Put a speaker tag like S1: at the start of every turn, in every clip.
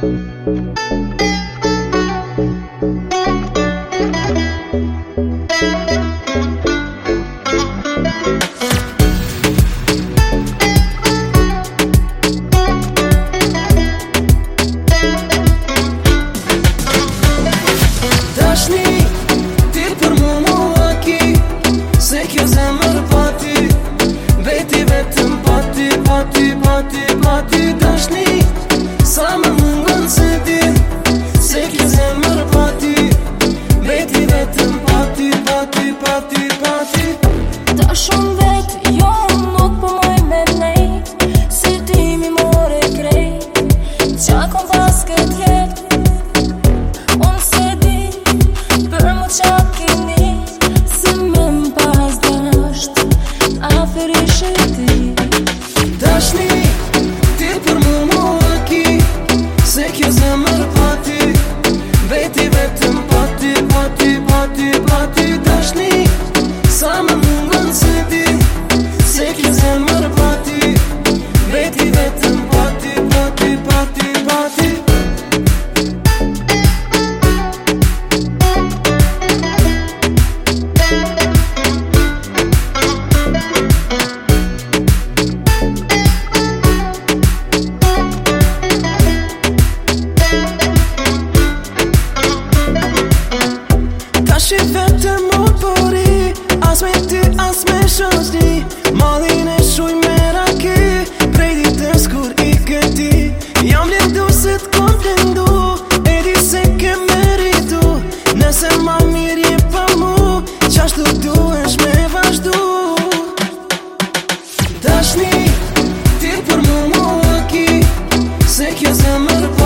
S1: Thank you. shumë vetë Jo nuk po me ti mi more krej Qa kom pas këtë jet Unë se di Për mu qa kini Si më më pas dasht A fërishë ti Dashni Ti për mu shqit vetër më pori As me ty, as me shoshti Malin e shuj me raki Prej ditës kur i këti Jam lindu se t'kon plendu E di se ke meritu Nese ma mirë je pa mu Qashtu du esh me vazhdu Dashni, ti për më mua ki Se kjo zemër për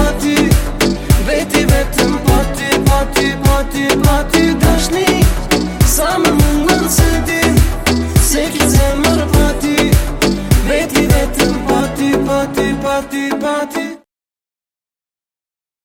S1: ti